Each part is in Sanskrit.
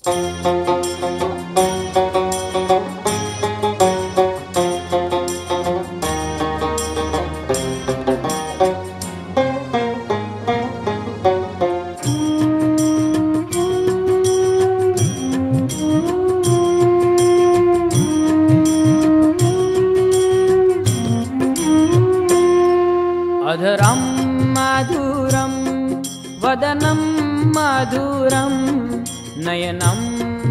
अधरं मधुरं वदनं मधुरं नयनं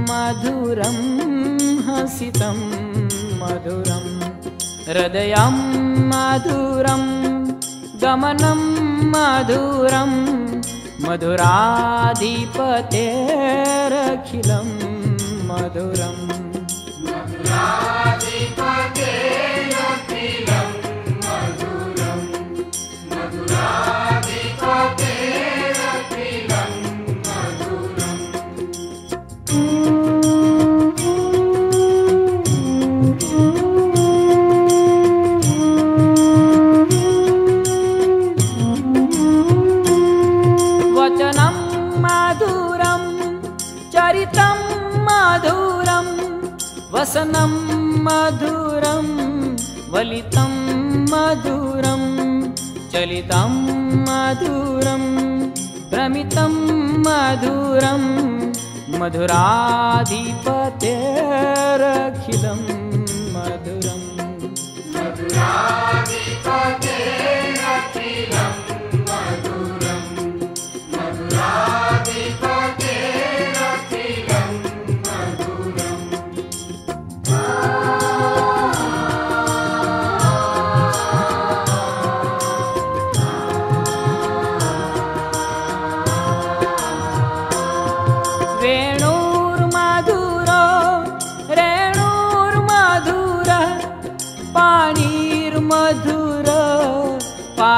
मधुरं हसितं मधुरं हृदयं मधुरं गमनं मधुरं मधुराधिपतेरखिलं मधुरम् वसनं मधुरं वलितं मधुरं चलितं मधुरं भ्रमितं मधुरं मधुराधिपतेरखिलं मधुरम्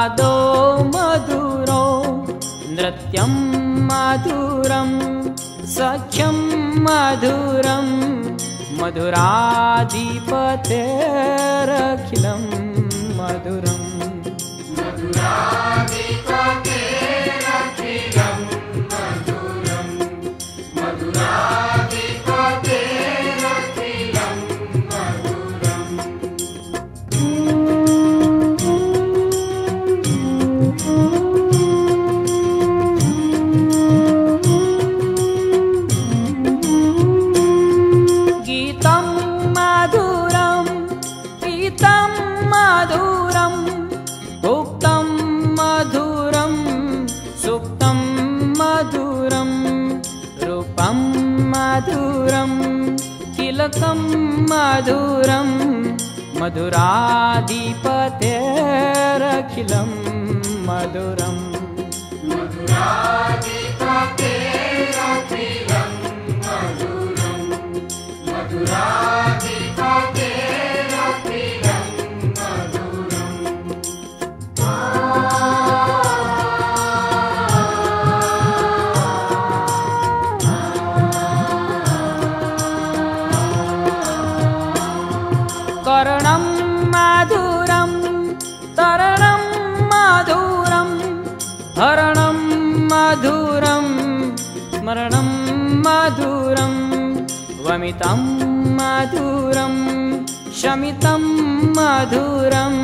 मधुरो नृत्यं मधुरं सख्यं मधुरं मधुराधिपतेरखिलं मधुरम् तिलकं मधुरं मधुराधिपतेरखिलं मधुरम् कर्णं हरणं मधुरं स्मरणं मधुरं वमितं मधुरं शमितं मधुरं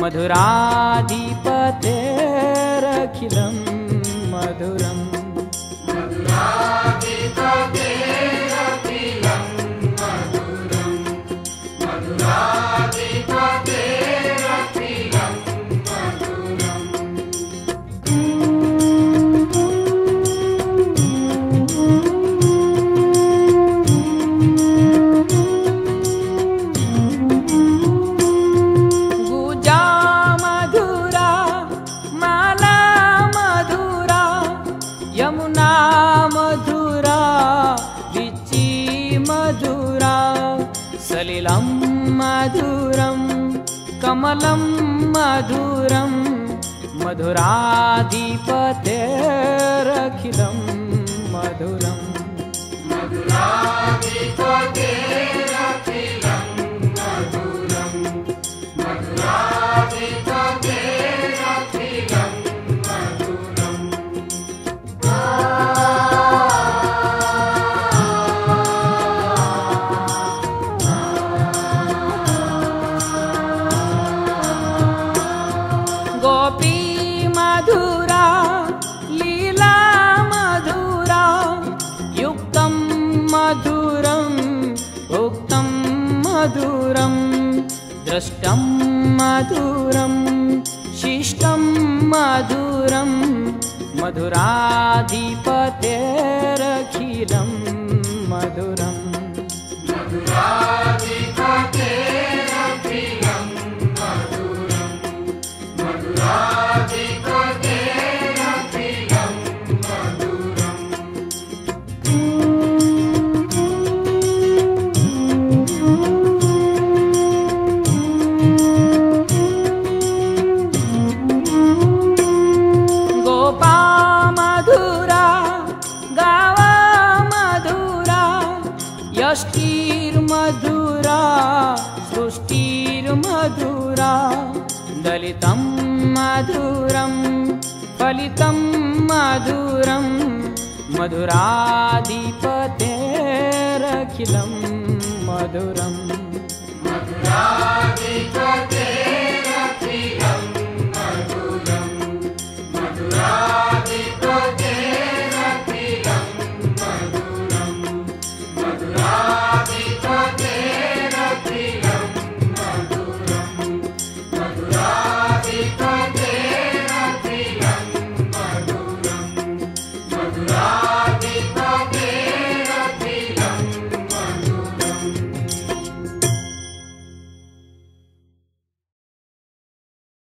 मधुराधिपतेरखिलं मधुरम् सलिलं मधुरं कमलं मधुरं मधुराधिपतेरखिलं मधुरम् मधुरा लीला मधुरा युक्तं मधुरम् उक्तं मधुरं दष्टं मधुरं शिष्टं मधुरं मधुराधिपतेरखिलं मधुरम् मधुरा। यष्टिर्मधुरा सृष्टिर्मधुरा दलितं मधुरं फलितं मधुरं मधुराधिपतेरखिलं मधुरम्